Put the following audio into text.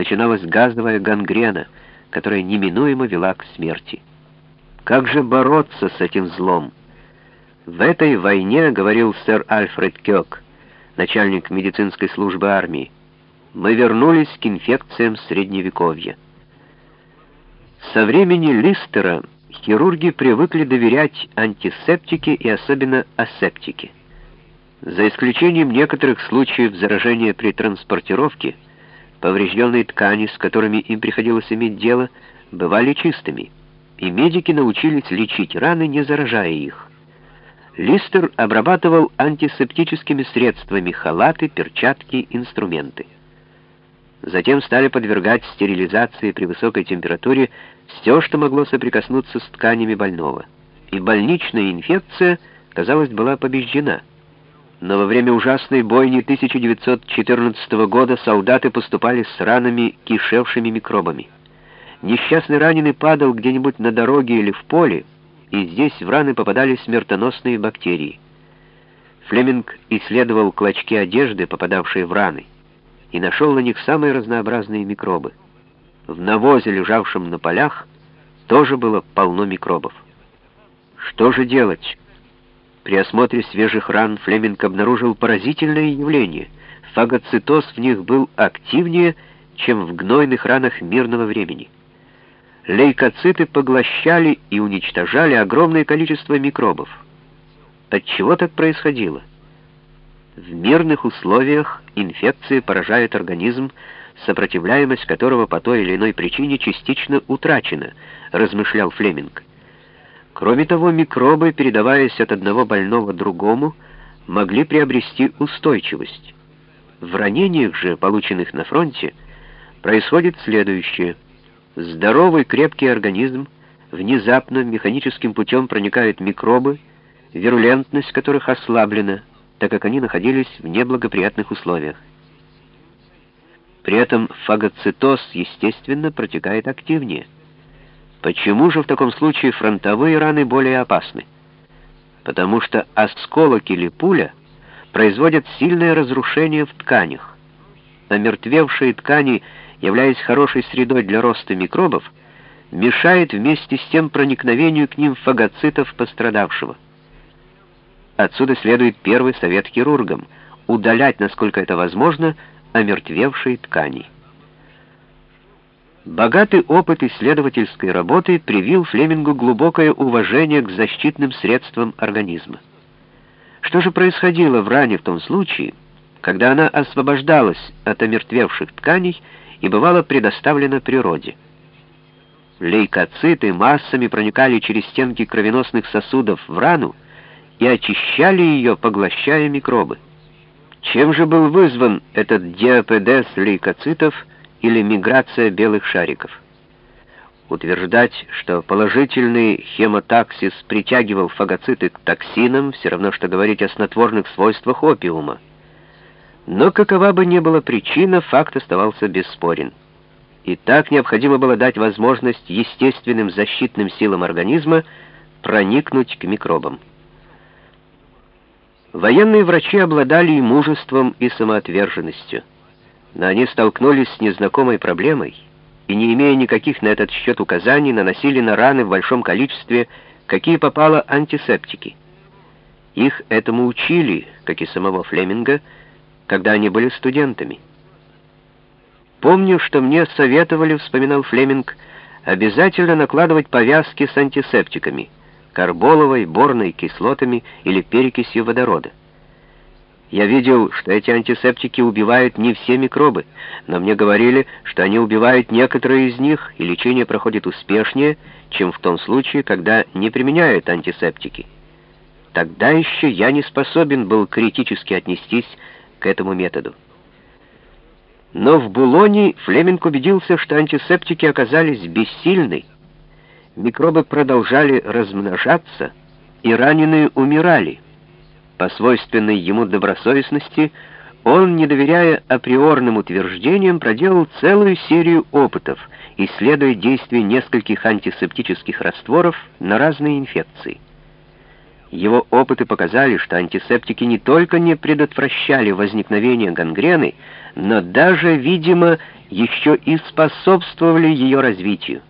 начиналась газовая гангрена, которая неминуемо вела к смерти. Как же бороться с этим злом? В этой войне, говорил сэр Альфред Кёк, начальник медицинской службы армии, мы вернулись к инфекциям Средневековья. Со времени Листера хирурги привыкли доверять антисептике и особенно асептике. За исключением некоторых случаев заражения при транспортировке, поврежденные ткани, с которыми им приходилось иметь дело, бывали чистыми, и медики научились лечить раны, не заражая их. Листер обрабатывал антисептическими средствами халаты, перчатки, инструменты. Затем стали подвергать стерилизации при высокой температуре все, что могло соприкоснуться с тканями больного. И больничная инфекция, казалось, была побеждена. Но во время ужасной бойни 1914 года солдаты поступали с ранами, кишевшими микробами. Несчастный раненый падал где-нибудь на дороге или в поле, и здесь в раны попадали смертоносные бактерии. Флеминг исследовал клочки одежды, попадавшие в раны и нашел на них самые разнообразные микробы. В навозе, лежавшем на полях, тоже было полно микробов. Что же делать? При осмотре свежих ран Флеминг обнаружил поразительное явление. Фагоцитоз в них был активнее, чем в гнойных ранах мирного времени. Лейкоциты поглощали и уничтожали огромное количество микробов. От чего так происходило? В мирных условиях инфекции поражают организм, сопротивляемость которого по той или иной причине частично утрачена, размышлял Флеминг. Кроме того, микробы, передаваясь от одного больного другому, могли приобрести устойчивость. В ранениях же, полученных на фронте, происходит следующее. Здоровый крепкий организм внезапно механическим путем проникают микробы, вирулентность которых ослаблена, так как они находились в неблагоприятных условиях. При этом фагоцитоз, естественно, протекает активнее. Почему же в таком случае фронтовые раны более опасны? Потому что осколок или пуля производят сильное разрушение в тканях. Омертвевшие ткани, являясь хорошей средой для роста микробов, мешает вместе с тем проникновению к ним фагоцитов пострадавшего. Отсюда следует первый совет хирургам — удалять, насколько это возможно, омертвевшие ткани. Богатый опыт исследовательской работы привил Флемингу глубокое уважение к защитным средствам организма. Что же происходило в ране в том случае, когда она освобождалась от омертвевших тканей и бывала предоставлена природе? Лейкоциты массами проникали через стенки кровеносных сосудов в рану, и очищали ее, поглощая микробы. Чем же был вызван этот диапедез лейкоцитов или миграция белых шариков? Утверждать, что положительный хемотаксис притягивал фагоциты к токсинам, все равно, что говорить о снотворных свойствах опиума. Но какова бы ни была причина, факт оставался бесспорен. И так необходимо было дать возможность естественным защитным силам организма проникнуть к микробам. Военные врачи обладали и мужеством, и самоотверженностью, но они столкнулись с незнакомой проблемой и, не имея никаких на этот счет указаний, наносили на раны в большом количестве, какие попало антисептики. Их этому учили, как и самого Флеминга, когда они были студентами. «Помню, что мне советовали, — вспоминал Флеминг, — обязательно накладывать повязки с антисептиками — карболовой, борной кислотами или перекисью водорода. Я видел, что эти антисептики убивают не все микробы, но мне говорили, что они убивают некоторые из них, и лечение проходит успешнее, чем в том случае, когда не применяют антисептики. Тогда еще я не способен был критически отнестись к этому методу. Но в Булоне Флеминг убедился, что антисептики оказались бессильны, микробы продолжали размножаться, и раненые умирали. По свойственной ему добросовестности он, не доверяя априорным утверждениям, проделал целую серию опытов, исследуя действие нескольких антисептических растворов на разные инфекции. Его опыты показали, что антисептики не только не предотвращали возникновение гангрены, но даже, видимо, еще и способствовали ее развитию.